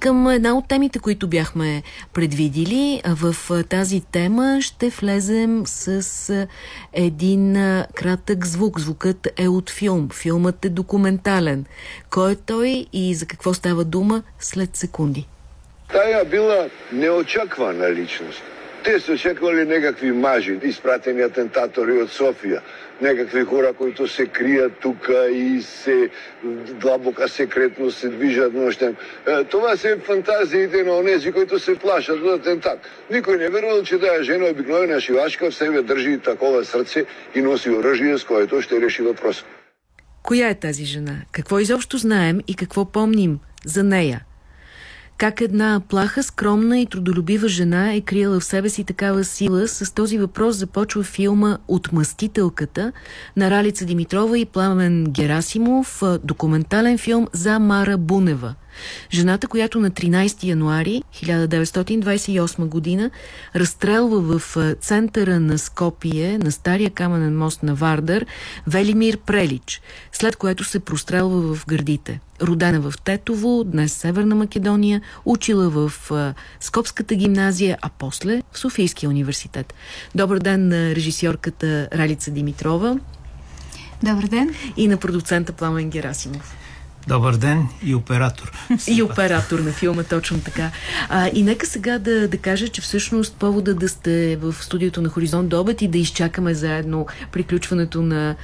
към една от темите, които бяхме предвидили. В тази тема ще влезем с един кратък звук. Звукът е от филм. Филмът е документален. Кой е той и за какво става дума след секунди? Тая била неочаквана личност. Те са очаквали някакви мажи, изпратени атентатори от София някакви хора, които се крият тук и се длабока секретно се движат нощем. Е, това са фантазиите на онези, които се плашат от атентат. Никой не верувал, че тая жена обикновена шивашка в себе държи такова сърце и носи оръжие, с което ще реши въпроса. Коя е тази жена? Какво изобщо знаем и какво помним за нея? Как една плаха, скромна и трудолюбива жена е криела в себе си такава сила, с този въпрос започва филма «Отмъстителката» на Ралица Димитрова и Пламен Герасимов, документален филм за Мара Бунева. Жената, която на 13 януари 1928 година разстрелва в центъра на Скопие, на стария каменен мост на Вардър, Велимир Прелич, след което се прострелва в гърдите. Родена в Тетово, днес Северна Македония, учила в Скопската гимназия, а после в Софийския университет. Добър ден на режисьорката Ралица Димитрова. Добър ден. И на продуцента Пламен Герасимов. Добър ден и оператор. И оператор на филма, точно така. А, и нека сега да, да кажа, че всъщност повода да сте в студиото на Хоризонт до обед и да изчакаме заедно приключването на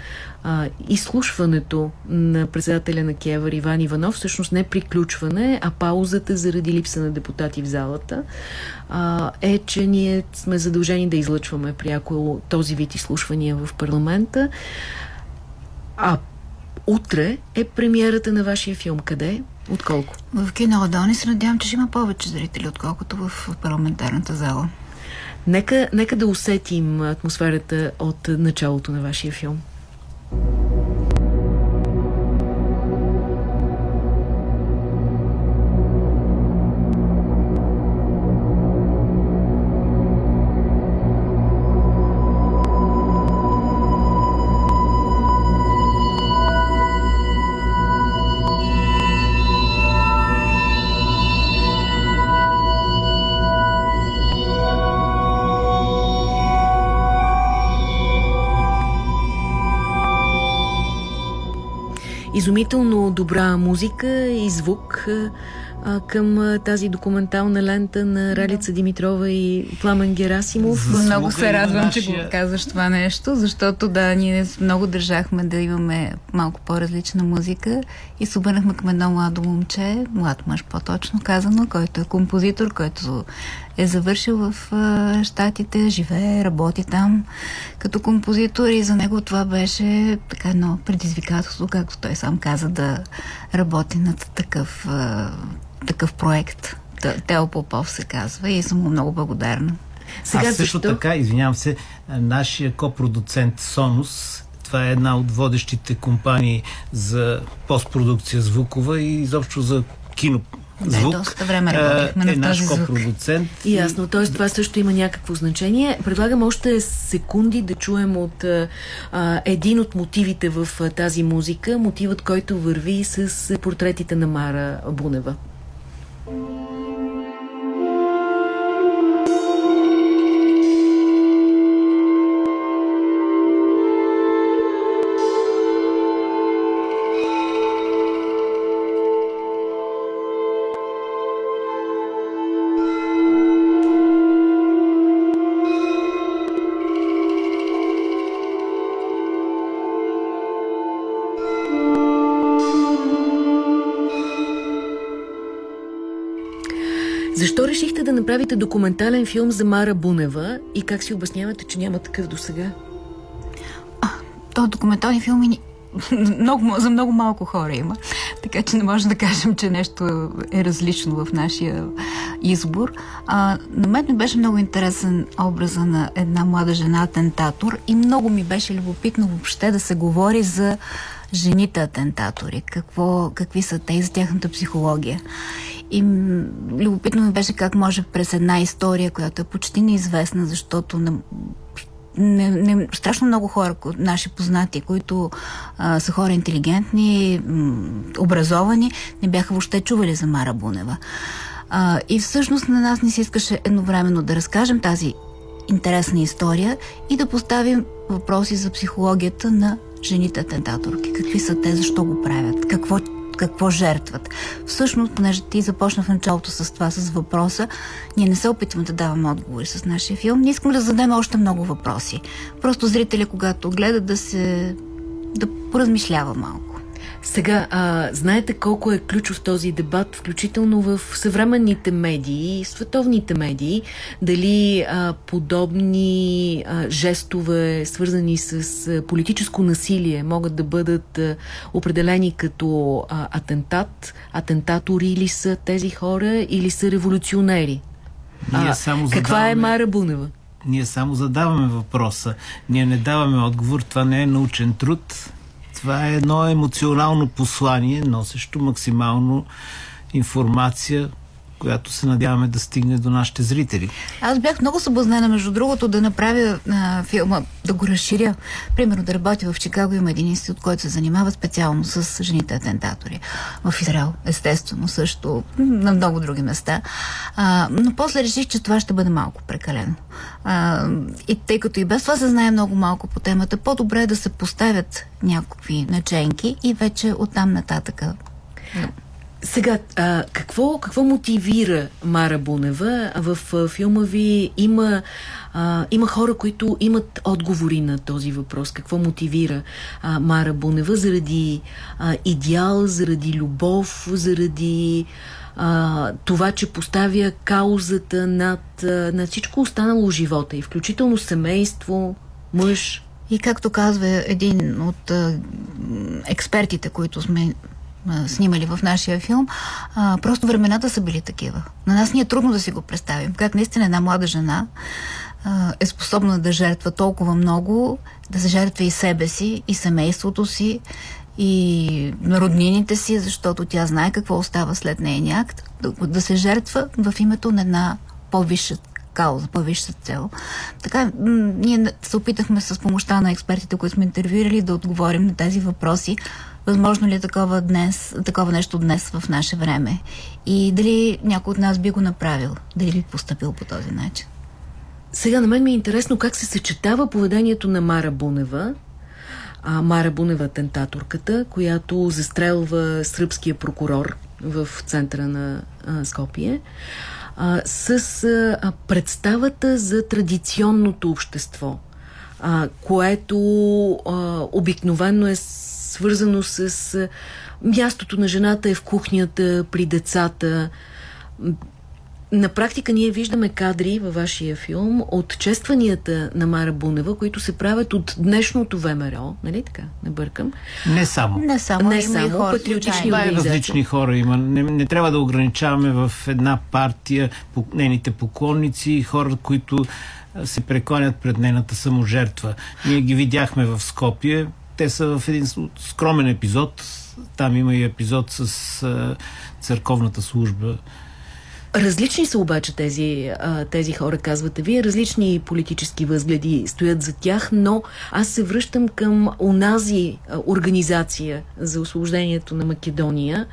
а, изслушването на председателя на Кевър Иван Иванов, всъщност не приключване, а паузата заради липса на депутати в залата, а, е, че ние сме задължени да излъчваме пряко този вид изслушвания в парламента. А Утре е премиерата на вашия филм. Къде? Отколко? В кино Адони се надявам, че ще има повече зрители, отколкото в парламентарната зала. Нека, нека да усетим атмосферата от началото на вашия филм. Изумително добра музика и звук а, към тази документална лента на Ралица Димитрова и Пламен Герасимов. Много се радвам, нашия... че го казваш това нещо, защото да, ние много държахме да имаме малко по-различна музика и се обърнахме към едно младо момче, млад мъж по-точно казано, който е композитор, който е завършил в а, Штатите, живее, работи там като композитор и за него това беше така едно предизвикателство, както той сам каза, да работи над такъв, а, такъв проект. Тео Попов се казва и съм му много благодарна. Сега Аз също защо? така, извинявам се, нашия копродуцент Сонус това е една от водещите компании за постпродукция звукова и изобщо за кино звук. Да, доста време работихме е, на наш този продуцент. Ясно, т.е. това също има някакво значение. Предлагам още секунди да чуем от а, един от мотивите в а, тази музика, мотивът, който върви с портретите на Мара Бунева. Да направите документален филм за Мара Бунева и как си обяснявате, че няма такъв до сега? То документален филм и много, за много малко хора има. Така че не може да кажем, че нещо е различно в нашия избор. А, на мен ми беше много интересен образа на една млада жена атентатор и много ми беше любопитно въобще да се говори за жените атентатори, какво, какви са те и за тяхната психология. И любопитно ми беше как може през една история, която е почти неизвестна, защото не, не, не, страшно много хора, наши познати, които а, са хора интелигентни, образовани, не бяха въобще чували за Мара Бунева. А, и всъщност на нас не се искаше едновременно да разкажем тази интересна история и да поставим въпроси за психологията на жените атентаторки. Какви са те, защо го правят, какво какво жертват. Всъщност, понеже ти започна в началото с това, с въпроса, ние не се опитваме да даваме отговори с нашия филм. Ние искаме да зададем още много въпроси. Просто зрителя, когато гледа, да се да поразмишлява малко. Сега, а, знаете колко е ключов този дебат, включително в съвременните медии, световните медии, дали а, подобни а, жестове, свързани с а, политическо насилие, могат да бъдат а, определени като а, атентат, атентатори ли са тези хора или са революционери? Ние само задаваме... Каква е Мара Бунева? Ние само задаваме въпроса. Ние не даваме отговор. Това не е научен труд това е едно емоционално послание, носещо максимално информация, която се надяваме да стигне до нашите зрители. Аз бях много съблазнена, между другото, да направя а, филма, да го разширя. Примерно да работя в Чикаго има един институт, който се занимава специално с жените атентатори. В Израел, естествено, също на много други места. А, но после реших, че това ще бъде малко прекалено. А, и тъй като и без това се знае много малко по темата, по-добре е да се поставят някакви наченки и вече оттам нататъка сега, а, какво, какво мотивира Мара Бунева? В а, филма ви има, а, има хора, които имат отговори на този въпрос. Какво мотивира а, Мара Бунева? Заради а, идеал, заради любов, заради а, това, че поставя каузата над, над всичко останало живота и включително семейство, мъж. И както казва един от а, експертите, които сме снимали в нашия филм, а, просто времената са били такива. На нас ни е трудно да си го представим. Как наистина една млада жена а, е способна да жертва толкова много, да се жертва и себе си, и семейството си, и роднините си, защото тя знае какво остава след нейния акт, да, да се жертва в името на една по-висша кауза, по-висша цел. Така, ние се опитахме с помощта на експертите, които сме интервюирали, да отговорим на тези въпроси. Възможно ли е такова, днес, такова нещо днес в наше време? И дали някой от нас би го направил? Дали би поступил по този начин? Сега на мен ми е интересно как се съчетава поведението на Мара Бунева, а, Мара Бунева, тентаторката, която застрелва сръбския прокурор в центъра на а, Скопие, а, с а, представата за традиционното общество, а, което а, обикновено е свързано с мястото на жената е в кухнята, при децата. На практика ние виждаме кадри във вашия филм от честванията на Мара Бунева, които се правят от днешното ВМРО, нали така? Не бъркам. Не само. Не само, не само хора, патриотични организации. различни хора има. Не, не трябва да ограничаваме в една партия нейните поклонници, хора, които се прекланят пред нейната саможертва. Ние ги видяхме в Скопие, те са в един скромен епизод. Там има и епизод с а, църковната служба. Различни са обаче тези, тези хора, казвате вие. Различни политически възгледи стоят за тях, но аз се връщам към онази организация за освобождението на Македония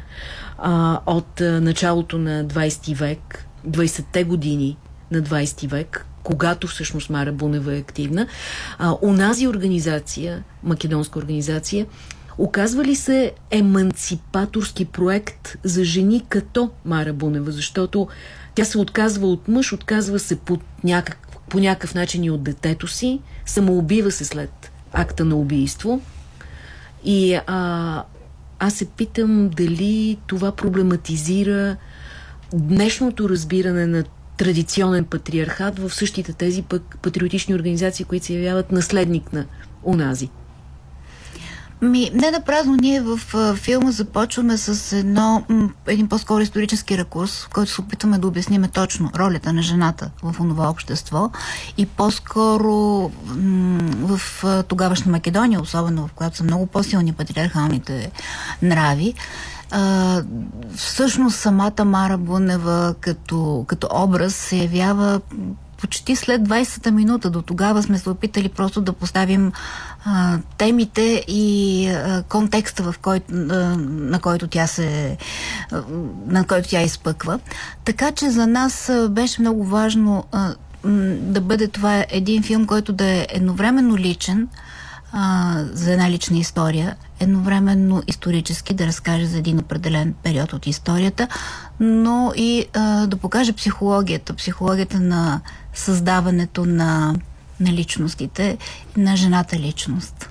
а, от началото на 20 век, 20-те години на 20 век, когато всъщност Мара Бунева е активна, а, унази организация, македонска организация, оказва ли се еманципаторски проект за жени като Мара Бунева, защото тя се отказва от мъж, отказва се по, някак, по някакъв начин и от детето си, самоубива се след акта на убийство. И а, аз се питам дали това проблематизира днешното разбиране на традиционен патриархат в същите тези пък патриотични организации, които се явяват наследник на унази. Ми, не на празно ние в а, филма започваме с едно, м, един по-скоро исторически рекурс, в който се опитваме да обясниме точно ролята на жената в онова общество и по-скоро в а, тогавашна Македония, особено в която са много по-силни патриархалните нрави, а, всъщност самата Мара Бунева като, като образ се явява почти след 20-та минута. До тогава сме се опитали просто да поставим темите и а, контекста, в кой, на който тя се на който тя изпъква. Така че за нас беше много важно да бъде това един филм, който да е едновременно личен, а, за една лична история, едновременно исторически да разкаже за един определен период от историята, но и а, да покаже психологията, психологията на създаването на, на личностите, на жената личност.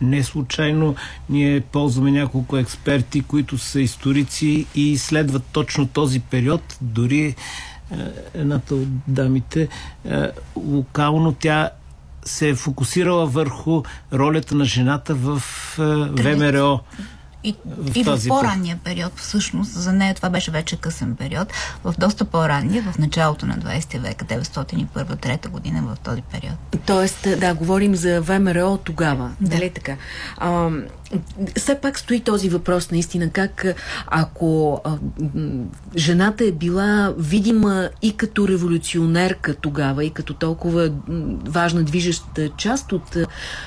Не случайно ние ползваме няколко експерти, които са историци и изследват точно този период. Дори едната от дамите, локално тя се е фокусирала върху ролята на жената в ВМРО. И, в, и в по-ранния период, всъщност, за нея това беше вече късен период, в доста по-ранния, в началото на 20 века, 901-3 година, в този период. Тоест, да, говорим за ВМРО тогава, да. нали така? А, все пак стои този въпрос наистина, как ако а, жената е била видима и като революционерка тогава, и като толкова важна движеща част от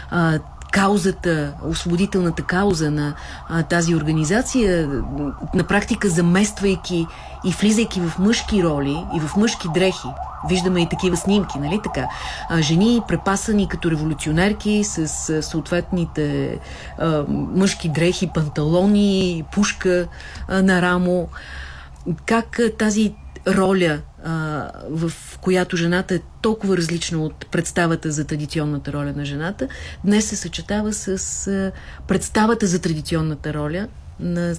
а, каузата, освободителната кауза на а, тази организация, на практика замествайки и влизайки в мъжки роли и в мъжки дрехи. Виждаме и такива снимки, нали така? А, жени препасани като революционерки с а, съответните а, мъжки дрехи, панталони, пушка а, на рамо. Как а, тази роля а, в която жената е толкова различна от представата за традиционната роля на жената, днес се съчетава с а, представата за традиционната роля на,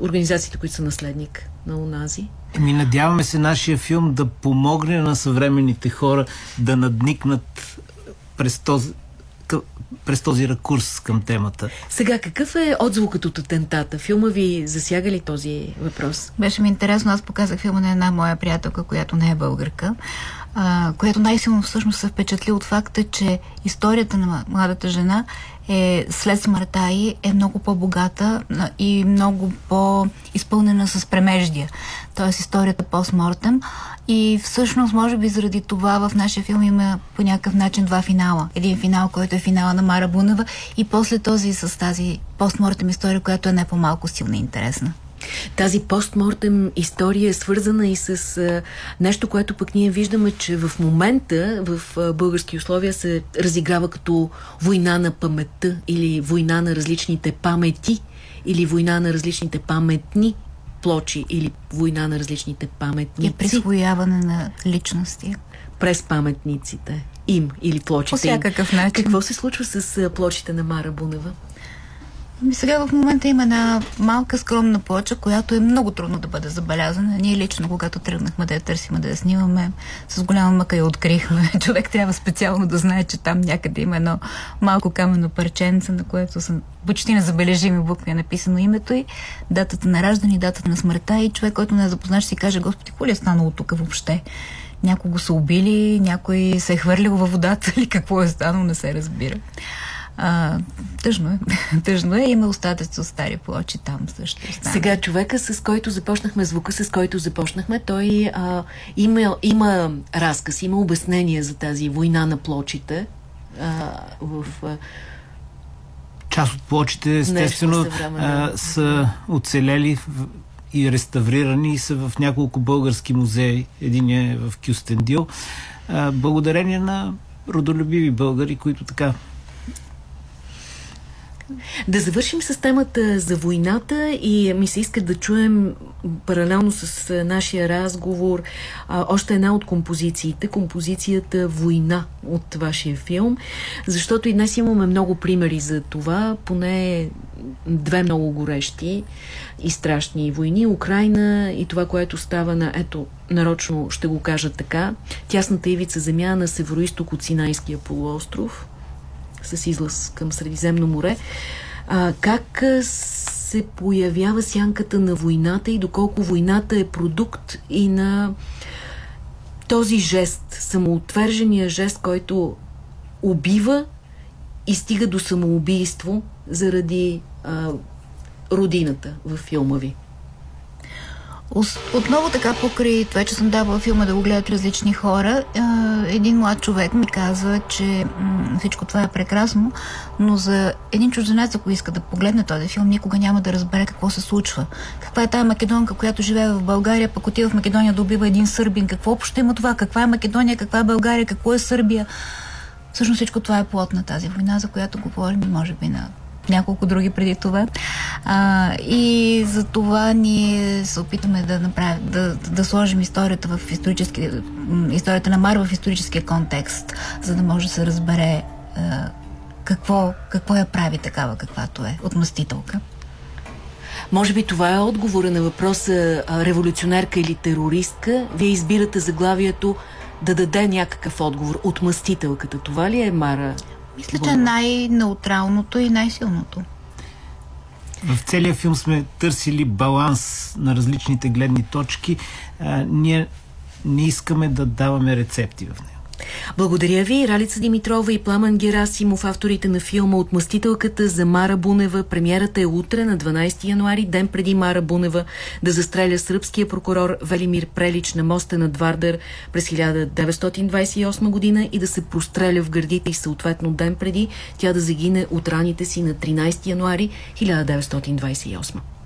организациите, които са наследник на унази. Ми надяваме се нашия филм да помогне на съвременните хора да надникнат през този, през този ракурс към темата. Сега, какъв е отзвукът от атентата? Филма ви засяга ли този въпрос? Беше ми интересно. Аз показах филма на една моя приятелка, която не е българка, а, която най-силно всъщност се впечатли от факта, че историята на младата жена е след смъртта й е много по-богата и много по-изпълнена с премеждия. Тоест историята постмортем. И всъщност, може би заради това в нашия филм има по някакъв начин два финала. Един финал, който е финала на Мара Бунева и после този с тази постмортем история, която е не по-малко силна и интересна. Тази постмортем история е свързана и с а, нещо, което пък ние виждаме, че в момента в а, български условия се разиграва като война на паметта или война на различните памети или война на различните паметни плочи или война на различните паметници. И присвояване на личности. През паметниците им или плочите По всякакъв начин. Какво се случва с плочите на Мара Бунева? Ми сега в момента има една малка скромна плоча, която е много трудно да бъде забелязана. Ние лично, когато тръгнахме да я търсим, да я снимаме, с голяма мъка я открихме. Човек трябва специално да знае, че там някъде има едно малко камено парченце, на което са почти незабележими букви е написано името и датата на раждане, датата на смъртта и човек, който не е запознат, ще си каже, Господи, какво ли е станало тук въобще? Някого са убили, някой се е хвърлил във водата или какво е станало, не се разбира. А, тъжно е. тъжно е. Има остатъци от стари плочи там също. Остана. Сега човека, с който започнахме, звука, с който започнахме, той а, има, има разказ, има обяснение за тази война на плочите а, в... А, Част от плочите, естествено, а, са оцелели и реставрирани и са в няколко български музеи. Един е в Кюстендил. А, благодарение на родолюбиви българи, които така да завършим с темата за войната и ми се иска да чуем паралелно с нашия разговор а, още една от композициите, композицията Война от вашия филм, защото и днес имаме много примери за това, поне две много горещи и страшни войни. Украина и това, което става на, ето, нарочно ще го кажа така, тясната ивица земя на североисток от Синайския полуостров – с излъз към Средиземно море. А, как се появява сянката на войната и доколко войната е продукт и на този жест, самоотвержения жест, който убива и стига до самоубийство заради а, родината в филма ви? Отново така покрай това, че съм давала филма да го гледат различни хора, един млад човек ми каза, че всичко това е прекрасно, но за един чужденец, ако иска да погледне този филм, никога няма да разбере какво се случва. Каква е тая македонка, която живее в България, пък отива в Македония да убива един сърбин. Какво общо има това? Каква е Македония, каква е България, какво е Сърбия? Всъщност всичко това е плод на тази война, за която говорим и може би на няколко други преди това. А, и за това ние се опитаме да направим, да, да сложим историята в исторически, историята на Мар в историческия контекст, за да може да се разбере а, какво, какво я прави такава, каквато е, отмъстителка. Може би това е отговора на въпроса революционерка или терористка. Вие избирате заглавието да даде някакъв отговор. Отмъстителката. Това ли е Мара? Мисля, че е най-неутралното и най-силното. В целия филм сме търсили баланс на различните гледни точки. А, ние не искаме да даваме рецепти в нея. Благодаря ви, Ралица Димитрова и Пламен Герасимов, авторите на филма Отмъстителката за Мара Бунева. Премиерата е утре на 12 януари, ден преди Мара Бунева да застреля сръбския прокурор Велимир Прелич на моста на Двардър през 1928 година и да се простреля в гърдите и съответно ден преди тя да загине от раните си на 13 януари 1928.